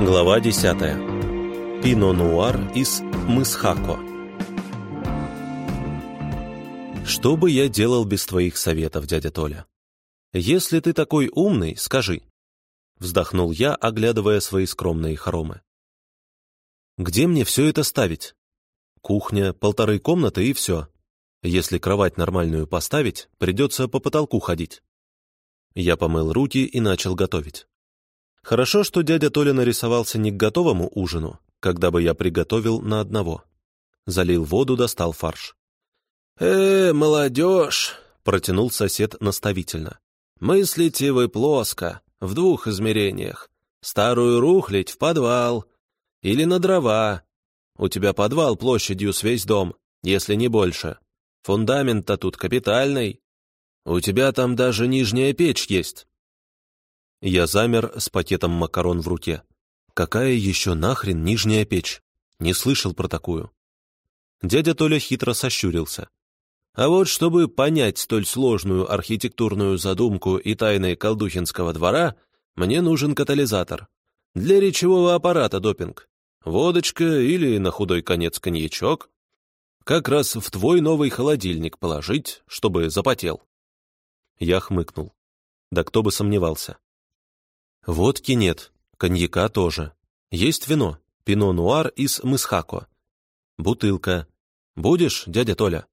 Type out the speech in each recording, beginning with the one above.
Глава 10. Пино-нуар из Мысхако. Что бы я делал без твоих советов, дядя Толя? Если ты такой умный, скажи. Вздохнул я, оглядывая свои скромные хоромы. Где мне все это ставить? Кухня, полторы комнаты и все. Если кровать нормальную поставить, придется по потолку ходить. Я помыл руки и начал готовить. Хорошо, что дядя Толя нарисовался не к готовому ужину, когда бы я приготовил на одного. Залил воду, достал фарш. «Э, молодежь!» — протянул сосед наставительно. «Мыслите вы плоско, в двух измерениях. Старую рухлить в подвал. Или на дрова. У тебя подвал площадью с весь дом, если не больше. Фундамент-то тут капитальный. У тебя там даже нижняя печь есть. Я замер с пакетом макарон в руке. Какая еще нахрен нижняя печь? Не слышал про такую. Дядя Толя хитро сощурился. А вот чтобы понять столь сложную архитектурную задумку и тайны колдухинского двора, мне нужен катализатор. Для речевого аппарата допинг. Водочка или, на худой конец, коньячок. Как раз в твой новый холодильник положить, чтобы запотел. Я хмыкнул. Да кто бы сомневался. Водки нет, коньяка тоже. Есть вино, пино-нуар из Мысхако. Бутылка. Будешь, дядя Толя?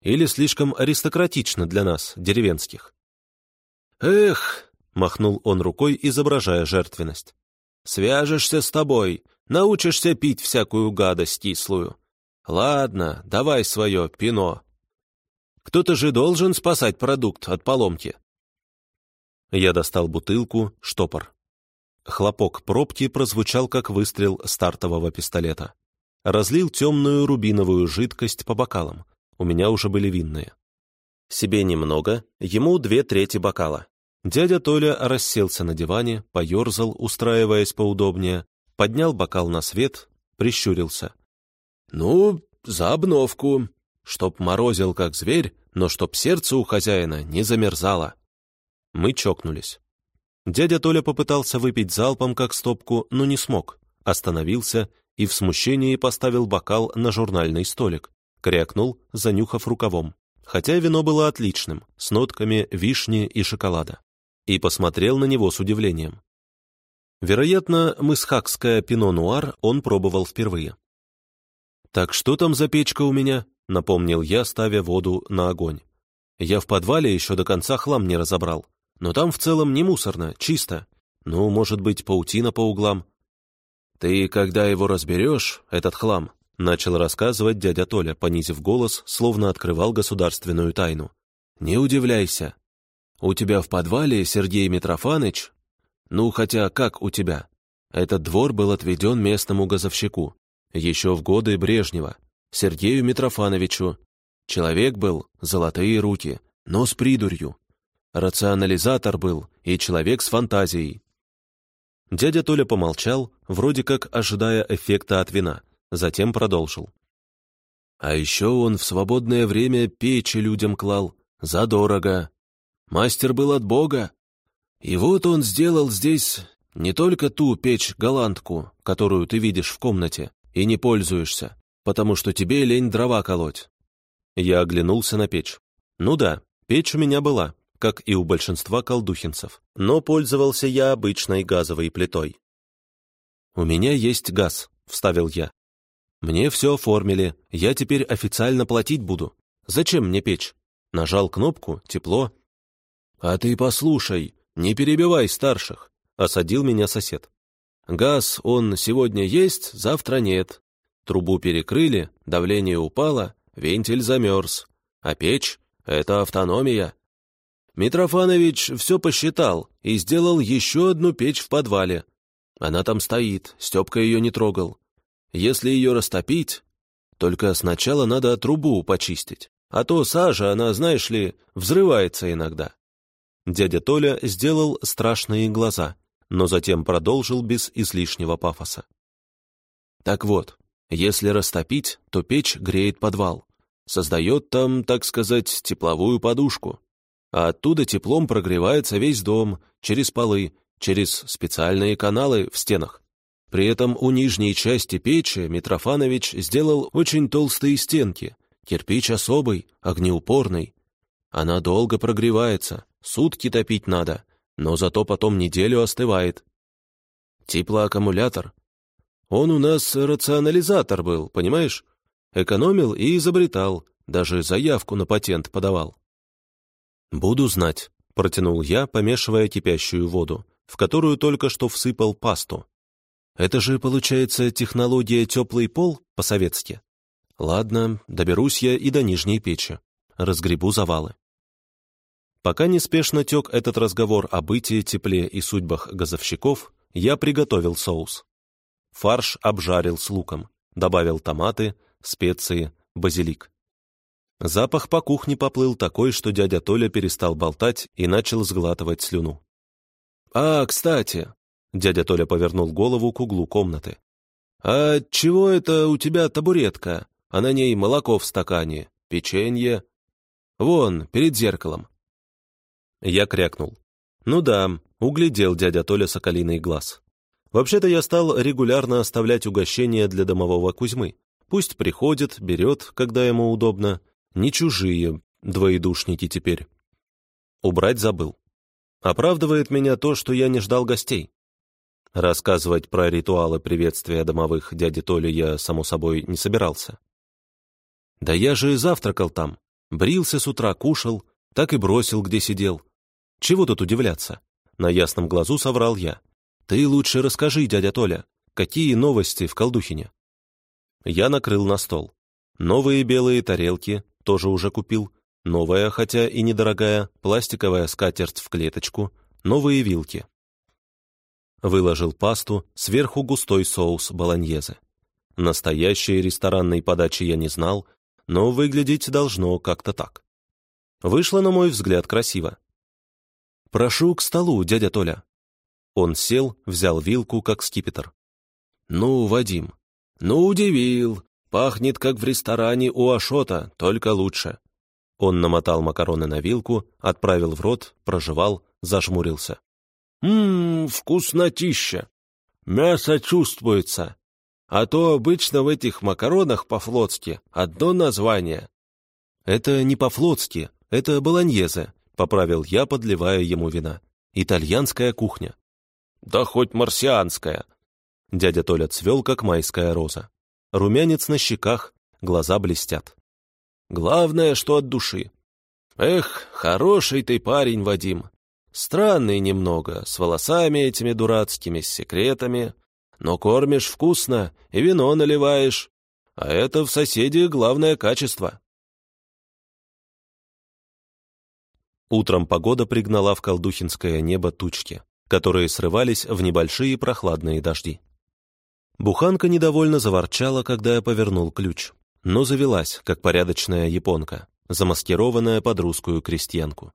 Или слишком аристократично для нас, деревенских? Эх, махнул он рукой, изображая жертвенность. Свяжешься с тобой, научишься пить всякую гадость кислую. Ладно, давай свое пино. Кто-то же должен спасать продукт от поломки. Я достал бутылку, штопор. Хлопок пробки прозвучал, как выстрел стартового пистолета. Разлил темную рубиновую жидкость по бокалам. У меня уже были винные. Себе немного, ему две трети бокала. Дядя Толя расселся на диване, поерзал, устраиваясь поудобнее, поднял бокал на свет, прищурился. «Ну, за обновку. Чтоб морозил, как зверь, но чтоб сердце у хозяина не замерзало». Мы чокнулись. Дядя Толя попытался выпить залпом, как стопку, но не смог. Остановился и в смущении поставил бокал на журнальный столик. Крякнул, занюхав рукавом. Хотя вино было отличным, с нотками вишни и шоколада. И посмотрел на него с удивлением. Вероятно, мысхакское пино-нуар он пробовал впервые. «Так что там за печка у меня?» — напомнил я, ставя воду на огонь. «Я в подвале еще до конца хлам не разобрал. Но там в целом не мусорно, чисто. Ну, может быть, паутина по углам. «Ты, когда его разберешь, этот хлам», — начал рассказывать дядя Толя, понизив голос, словно открывал государственную тайну. «Не удивляйся. У тебя в подвале Сергей Митрофаныч? Ну, хотя как у тебя? Этот двор был отведен местному газовщику. Еще в годы Брежнева. Сергею Митрофановичу. Человек был, золотые руки, но с придурью. Рационализатор был и человек с фантазией. Дядя Толя помолчал, вроде как ожидая эффекта от вина, затем продолжил. А еще он в свободное время печи людям клал, задорого. Мастер был от Бога. И вот он сделал здесь не только ту печь-голландку, которую ты видишь в комнате и не пользуешься, потому что тебе лень дрова колоть. Я оглянулся на печь. Ну да, печь у меня была, как и у большинства колдухинцев, но пользовался я обычной газовой плитой. «У меня есть газ», — вставил я. «Мне все оформили, я теперь официально платить буду. Зачем мне печь?» Нажал кнопку, тепло. «А ты послушай, не перебивай старших», — осадил меня сосед. «Газ, он сегодня есть, завтра нет. Трубу перекрыли, давление упало, вентиль замерз. А печь — это автономия. Митрофанович все посчитал и сделал еще одну печь в подвале. Она там стоит, Степка ее не трогал. Если ее растопить, только сначала надо трубу почистить, а то сажа, она, знаешь ли, взрывается иногда. Дядя Толя сделал страшные глаза, но затем продолжил без излишнего пафоса. Так вот, если растопить, то печь греет подвал, создает там, так сказать, тепловую подушку а оттуда теплом прогревается весь дом, через полы, через специальные каналы в стенах. При этом у нижней части печи Митрофанович сделал очень толстые стенки. Кирпич особый, огнеупорный. Она долго прогревается, сутки топить надо, но зато потом неделю остывает. Теплоаккумулятор. Он у нас рационализатор был, понимаешь? Экономил и изобретал, даже заявку на патент подавал. «Буду знать», — протянул я, помешивая кипящую воду, в которую только что всыпал пасту. «Это же, получается, технология теплый пол по-советски?» «Ладно, доберусь я и до нижней печи. Разгребу завалы». Пока неспешно тек этот разговор о бытии, тепле и судьбах газовщиков, я приготовил соус. Фарш обжарил с луком, добавил томаты, специи, базилик. Запах по кухне поплыл такой, что дядя Толя перестал болтать и начал сглатывать слюну. «А, кстати!» — дядя Толя повернул голову к углу комнаты. «А чего это у тебя табуретка, а на ней молоко в стакане, печенье? Вон, перед зеркалом». Я крякнул. «Ну да, углядел дядя Толя соколиный глаз. Вообще-то я стал регулярно оставлять угощения для домового Кузьмы. Пусть приходит, берет, когда ему удобно, не чужие, двоедушники теперь. Убрать забыл. Оправдывает меня то, что я не ждал гостей. Рассказывать про ритуалы приветствия домовых дяди Толи я, само собой, не собирался. Да я же и завтракал там. Брился с утра, кушал, так и бросил, где сидел. Чего тут удивляться? На ясном глазу соврал я. Ты лучше расскажи, дядя Толя, какие новости в Колдухине? Я накрыл на стол. Новые белые тарелки, тоже уже купил. Новая, хотя и недорогая, пластиковая скатерть в клеточку, новые вилки. Выложил пасту, сверху густой соус болоньезе. Настоящей ресторанной подачи я не знал, но выглядеть должно как-то так. Вышло, на мой взгляд, красиво. «Прошу к столу, дядя Толя». Он сел, взял вилку, как скипетр. «Ну, Вадим, ну удивил, Пахнет, как в ресторане у Ашота, только лучше». Он намотал макароны на вилку, отправил в рот, прожевал, зажмурился. «Ммм, вкуснотища! Мясо чувствуется. А то обычно в этих макаронах по-флотски одно название». «Это не по-флотски, это болоньезе», — поправил я, подливая ему вина. «Итальянская кухня». «Да хоть марсианская». Дядя Толя цвел, как майская роза. Румянец на щеках, глаза блестят. Главное, что от души. Эх, хороший ты парень, Вадим. Странный немного, с волосами этими дурацкими, с секретами. Но кормишь вкусно и вино наливаешь. А это в соседи главное качество. Утром погода пригнала в колдухинское небо тучки, которые срывались в небольшие прохладные дожди. Буханка недовольно заворчала, когда я повернул ключ, но завелась, как порядочная японка, замаскированная под русскую крестьянку.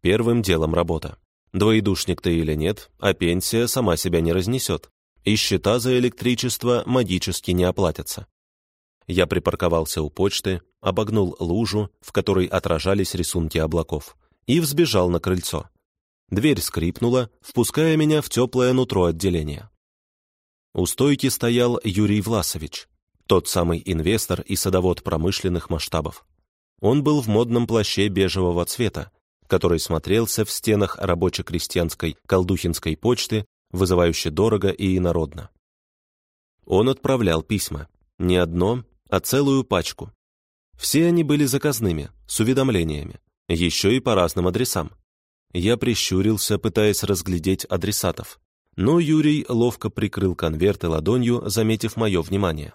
Первым делом работа. Двоедушник ты или нет, а пенсия сама себя не разнесет, и счета за электричество магически не оплатятся. Я припарковался у почты, обогнул лужу, в которой отражались рисунки облаков, и взбежал на крыльцо. Дверь скрипнула, впуская меня в теплое нутро отделения. У стойки стоял Юрий Власович, тот самый инвестор и садовод промышленных масштабов. Он был в модном плаще бежевого цвета, который смотрелся в стенах рабоче-крестьянской колдухинской почты, вызывающе дорого и инородно. Он отправлял письма. Не одно, а целую пачку. Все они были заказными, с уведомлениями, еще и по разным адресам. Я прищурился, пытаясь разглядеть адресатов но Юрий ловко прикрыл конверты ладонью, заметив мое внимание.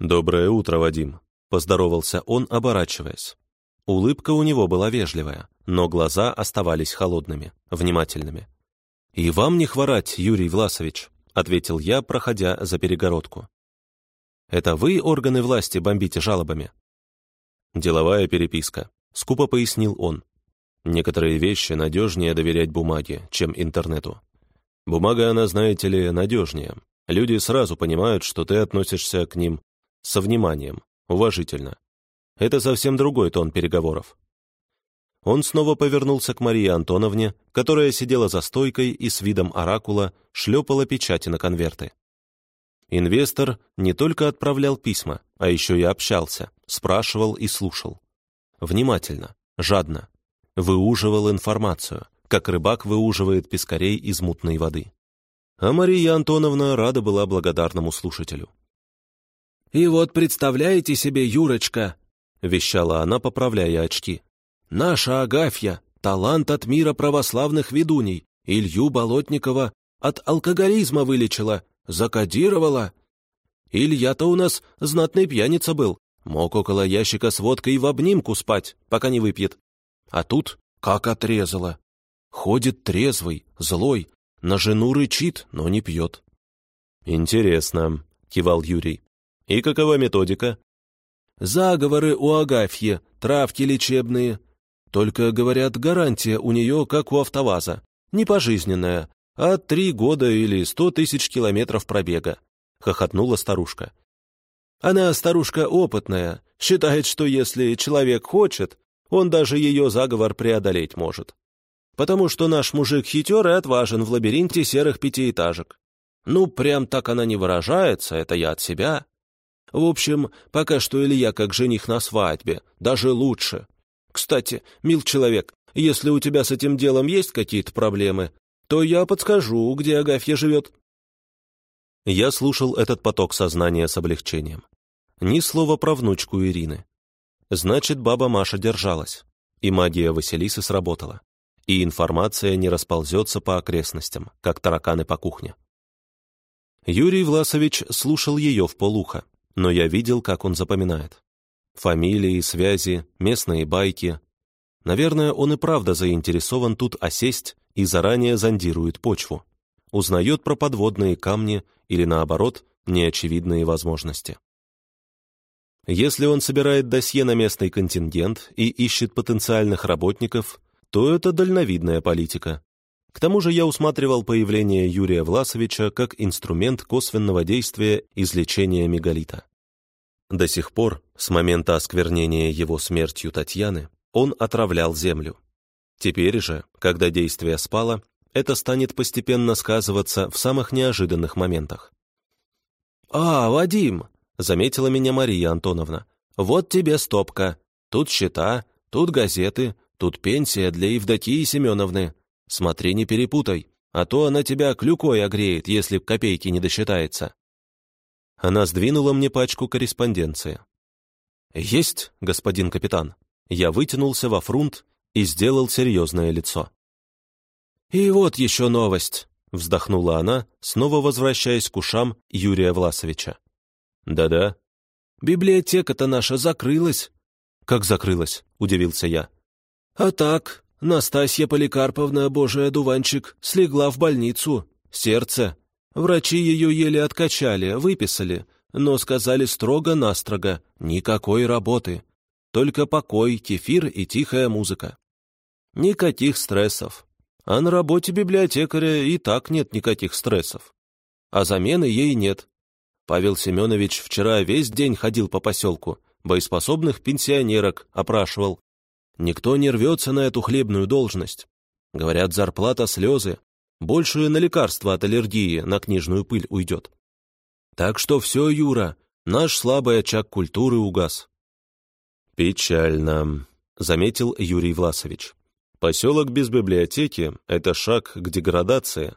«Доброе утро, Вадим», — поздоровался он, оборачиваясь. Улыбка у него была вежливая, но глаза оставались холодными, внимательными. «И вам не хворать, Юрий Власович», — ответил я, проходя за перегородку. «Это вы органы власти бомбите жалобами?» «Деловая переписка», — скупо пояснил он. «Некоторые вещи надежнее доверять бумаге, чем интернету. Бумага, она, знаете ли, надежнее. Люди сразу понимают, что ты относишься к ним со вниманием, уважительно. Это совсем другой тон переговоров. Он снова повернулся к Марии Антоновне, которая сидела за стойкой и с видом оракула шлепала печати на конверты. Инвестор не только отправлял письма, а еще и общался, спрашивал и слушал. Внимательно, жадно. Выуживал информацию, как рыбак выуживает пескарей из мутной воды. А Мария Антоновна рада была благодарному слушателю. «И вот представляете себе, Юрочка!» — вещала она, поправляя очки. «Наша Агафья, талант от мира православных ведуней, Илью Болотникова от алкоголизма вылечила, закодировала. Илья-то у нас знатный пьяница был, мог около ящика с водкой в обнимку спать, пока не выпьет. А тут как отрезала. Ходит трезвый, злой, на жену рычит, но не пьет. «Интересно», — кивал Юрий. «И какова методика?» «Заговоры у Агафьи, травки лечебные. Только, говорят, гарантия у нее, как у автоваза. Не пожизненная, а три года или сто тысяч километров пробега», — хохотнула старушка. «Она старушка опытная, считает, что если человек хочет, он даже ее заговор преодолеть может. Потому что наш мужик хитер и отважен в лабиринте серых пятиэтажек. Ну, прям так она не выражается, это я от себя. В общем, пока что Илья как жених на свадьбе, даже лучше. Кстати, мил человек, если у тебя с этим делом есть какие-то проблемы, то я подскажу, где Агафья живет». Я слушал этот поток сознания с облегчением. Ни слова про внучку Ирины. Значит, баба Маша держалась, и магия Василисы сработала, и информация не расползется по окрестностям, как тараканы по кухне. Юрий Власович слушал ее в полухо, но я видел, как он запоминает. Фамилии, связи, местные байки. Наверное, он и правда заинтересован тут осесть и заранее зондирует почву, узнает про подводные камни или, наоборот, неочевидные возможности. Если он собирает досье на местный контингент и ищет потенциальных работников, то это дальновидная политика. К тому же я усматривал появление Юрия Власовича как инструмент косвенного действия излечения мегалита. До сих пор, с момента осквернения его смертью Татьяны, он отравлял землю. Теперь же, когда действие спало, это станет постепенно сказываться в самых неожиданных моментах. «А, Вадим!» — заметила меня Мария Антоновна. «Вот тебе стопка. Тут счета, тут газеты, тут пенсия для Евдокии Семеновны. Смотри, не перепутай, а то она тебя клюкой огреет, если копейки не досчитается». Она сдвинула мне пачку корреспонденции. «Есть, господин капитан». Я вытянулся во фрунт и сделал серьезное лицо. «И вот еще новость», — вздохнула она, снова возвращаясь к ушам Юрия Власовича. «Да-да». «Библиотека-то наша закрылась». «Как закрылась?» — удивился я. «А так, Настасья Поликарповна, божий одуванчик, слегла в больницу. Сердце. Врачи ее еле откачали, выписали, но сказали строго-настрого, никакой работы. Только покой, кефир и тихая музыка. Никаких стрессов. А на работе библиотекаря и так нет никаких стрессов. А замены ей нет. Павел Семенович вчера весь день ходил по поселку, боеспособных пенсионерок опрашивал. Никто не рвется на эту хлебную должность. Говорят, зарплата слезы. Больше на лекарства от аллергии, на книжную пыль уйдет. Так что все, Юра, наш слабый очаг культуры угас. «Печально», — заметил Юрий Власович. Поселок без библиотеки — это шаг к деградации.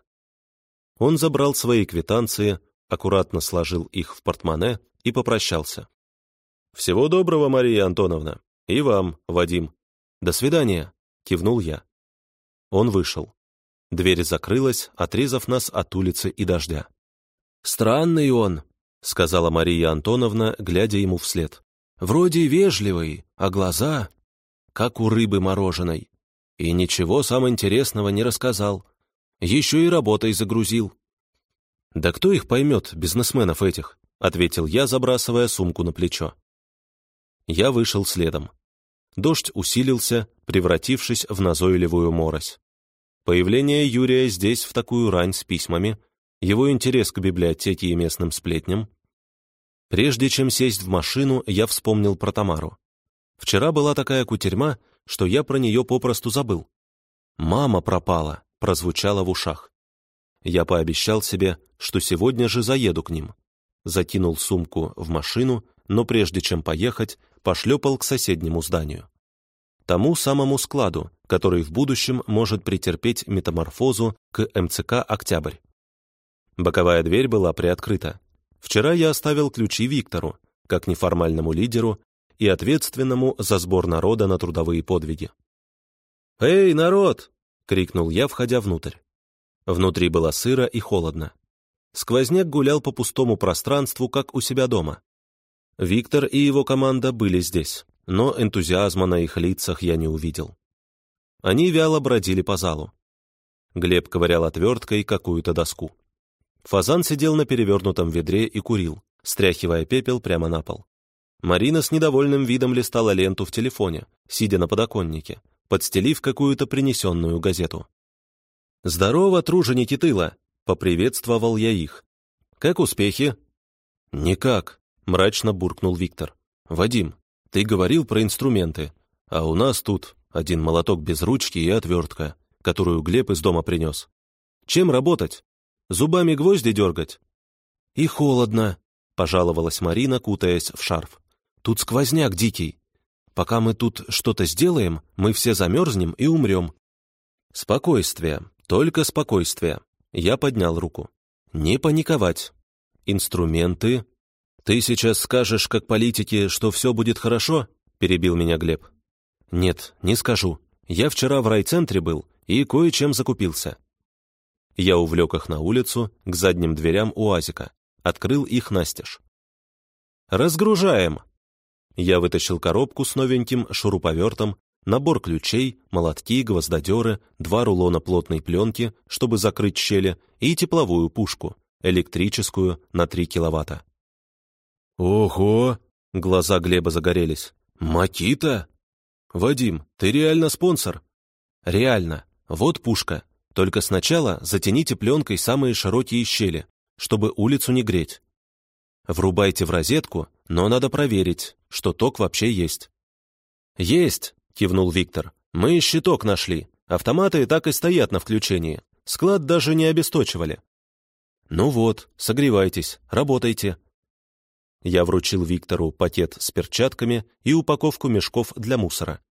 Он забрал свои квитанции, аккуратно сложил их в портмоне и попрощался. «Всего доброго, Мария Антоновна. И вам, Вадим. До свидания», — кивнул я. Он вышел. Дверь закрылась, отрезав нас от улицы и дождя. «Странный он», — сказала Мария Антоновна, глядя ему вслед. «Вроде вежливый, а глаза, как у рыбы мороженой. И ничего самого интересного не рассказал. Еще и работой загрузил. «Да кто их поймет, бизнесменов этих?» — ответил я, забрасывая сумку на плечо. Я вышел следом. Дождь усилился, превратившись в назойливую морось. Появление Юрия здесь в такую рань с письмами, его интерес к библиотеке и местным сплетням. Прежде чем сесть в машину, я вспомнил про Тамару. Вчера была такая кутерьма, что я про нее попросту забыл. «Мама пропала», прозвучало в ушах. Я пообещал себе, что сегодня же заеду к ним. закинул сумку в машину, но прежде чем поехать, пошлепал к соседнему зданию. Тому самому складу, который в будущем может претерпеть метаморфозу к МЦК «Октябрь». Боковая дверь была приоткрыта. Вчера я оставил ключи Виктору, как неформальному лидеру и ответственному за сбор народа на трудовые подвиги. «Эй, народ!» — крикнул я, входя внутрь. Внутри было сыро и холодно. Сквозняк гулял по пустому пространству, как у себя дома. Виктор и его команда были здесь, но энтузиазма на их лицах я не увидел. Они вяло бродили по залу. Глеб ковырял отверткой какую-то доску. Фазан сидел на перевернутом ведре и курил, стряхивая пепел прямо на пол. Марина с недовольным видом листала ленту в телефоне, сидя на подоконнике, подстелив какую-то принесенную газету. «Здорово, труженики тыла!» — поприветствовал я их. «Как успехи?» «Никак», — мрачно буркнул Виктор. «Вадим, ты говорил про инструменты, а у нас тут один молоток без ручки и отвертка, которую Глеб из дома принес. Чем работать? Зубами гвозди дергать?» «И холодно», — пожаловалась Марина, кутаясь в шарф. «Тут сквозняк дикий. Пока мы тут что-то сделаем, мы все замерзнем и умрем». «Спокойствие», только спокойствие. Я поднял руку. Не паниковать. Инструменты. Ты сейчас скажешь, как политики, что все будет хорошо? Перебил меня Глеб. Нет, не скажу. Я вчера в райцентре был и кое-чем закупился. Я увлек их на улицу, к задним дверям УАЗика. Открыл их настежь. «Разгружаем!» Я вытащил коробку с новеньким шуруповертом набор ключей, молотки, гвоздодеры, два рулона плотной пленки, чтобы закрыть щели, и тепловую пушку, электрическую на 3 киловатта. «Ого!» — глаза Глеба загорелись. «Макита?» «Вадим, ты реально спонсор?» «Реально. Вот пушка. Только сначала затяните пленкой самые широкие щели, чтобы улицу не греть. Врубайте в розетку, но надо проверить, что ток вообще есть». «Есть!» кивнул Виктор. «Мы щиток нашли. Автоматы так и стоят на включении. Склад даже не обесточивали». «Ну вот, согревайтесь, работайте». Я вручил Виктору пакет с перчатками и упаковку мешков для мусора.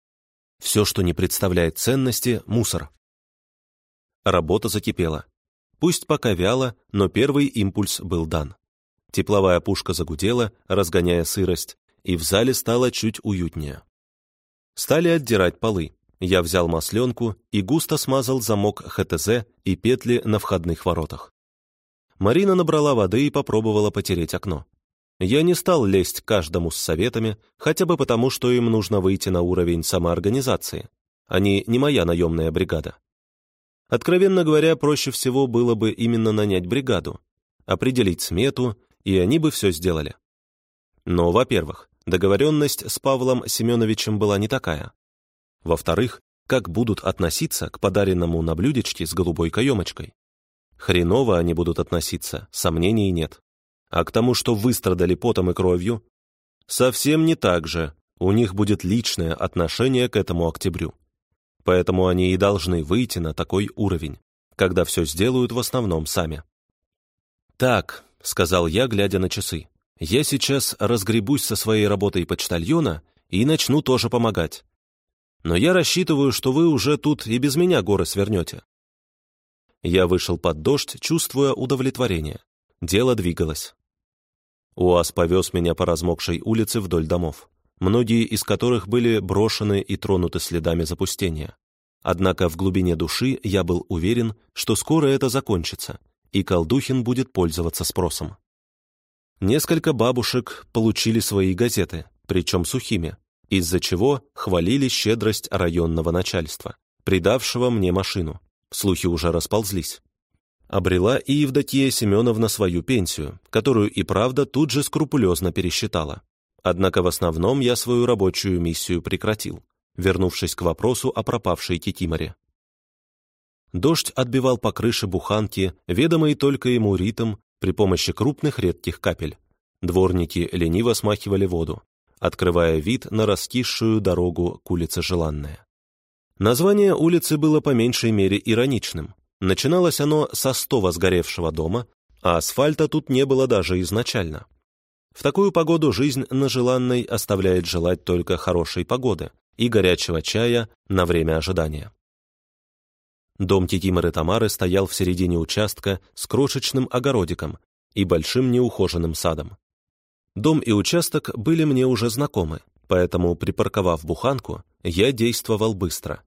Все, что не представляет ценности, мусор. Работа закипела. Пусть пока вяло, но первый импульс был дан. Тепловая пушка загудела, разгоняя сырость, и в зале стало чуть уютнее. Стали отдирать полы. Я взял масленку и густо смазал замок ХТЗ и петли на входных воротах. Марина набрала воды и попробовала потереть окно. Я не стал лезть каждому с советами, хотя бы потому, что им нужно выйти на уровень самоорганизации. Они не моя наемная бригада. Откровенно говоря, проще всего было бы именно нанять бригаду, определить смету, и они бы все сделали. Но, во-первых, договоренность с Павлом Семеновичем была не такая. Во-вторых, как будут относиться к подаренному на блюдечке с голубой каемочкой? Хреново они будут относиться, сомнений нет. А к тому, что выстрадали потом и кровью, совсем не так же, у них будет личное отношение к этому октябрю. Поэтому они и должны выйти на такой уровень, когда все сделают в основном сами. «Так», — сказал я, глядя на часы, я сейчас разгребусь со своей работой почтальона и начну тоже помогать. Но я рассчитываю, что вы уже тут и без меня горы свернете. Я вышел под дождь, чувствуя удовлетворение. Дело двигалось. УАЗ повез меня по размокшей улице вдоль домов, многие из которых были брошены и тронуты следами запустения. Однако в глубине души я был уверен, что скоро это закончится, и Колдухин будет пользоваться спросом. Несколько бабушек получили свои газеты, причем сухими, из-за чего хвалили щедрость районного начальства, придавшего мне машину. Слухи уже расползлись. Обрела и Евдокия Семеновна свою пенсию, которую и правда тут же скрупулезно пересчитала. Однако в основном я свою рабочую миссию прекратил, вернувшись к вопросу о пропавшей Кикиморе. Дождь отбивал по крыше буханки, ведомый только ему ритм при помощи крупных редких капель. Дворники лениво смахивали воду, открывая вид на раскисшую дорогу к улице Желанная. Название улицы было по меньшей мере ироничным. Начиналось оно со стова сгоревшего дома, а асфальта тут не было даже изначально. В такую погоду жизнь на желанной оставляет желать только хорошей погоды и горячего чая на время ожидания. Дом Кикиморы Тамары стоял в середине участка с крошечным огородиком и большим неухоженным садом. Дом и участок были мне уже знакомы, поэтому, припарковав буханку, я действовал быстро.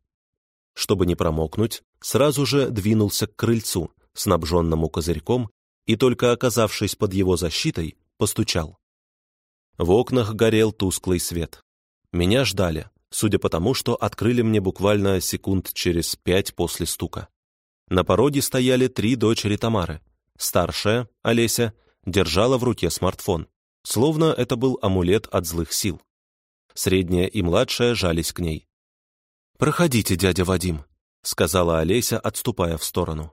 Чтобы не промокнуть, сразу же двинулся к крыльцу, снабженному козырьком, и только оказавшись под его защитой, постучал. В окнах горел тусклый свет. Меня ждали, судя по тому, что открыли мне буквально секунд через пять после стука. На пороге стояли три дочери Тамары. Старшая, Олеся, держала в руке смартфон, словно это был амулет от злых сил. Средняя и младшая жались к ней. «Проходите, дядя Вадим», — сказала Олеся, отступая в сторону.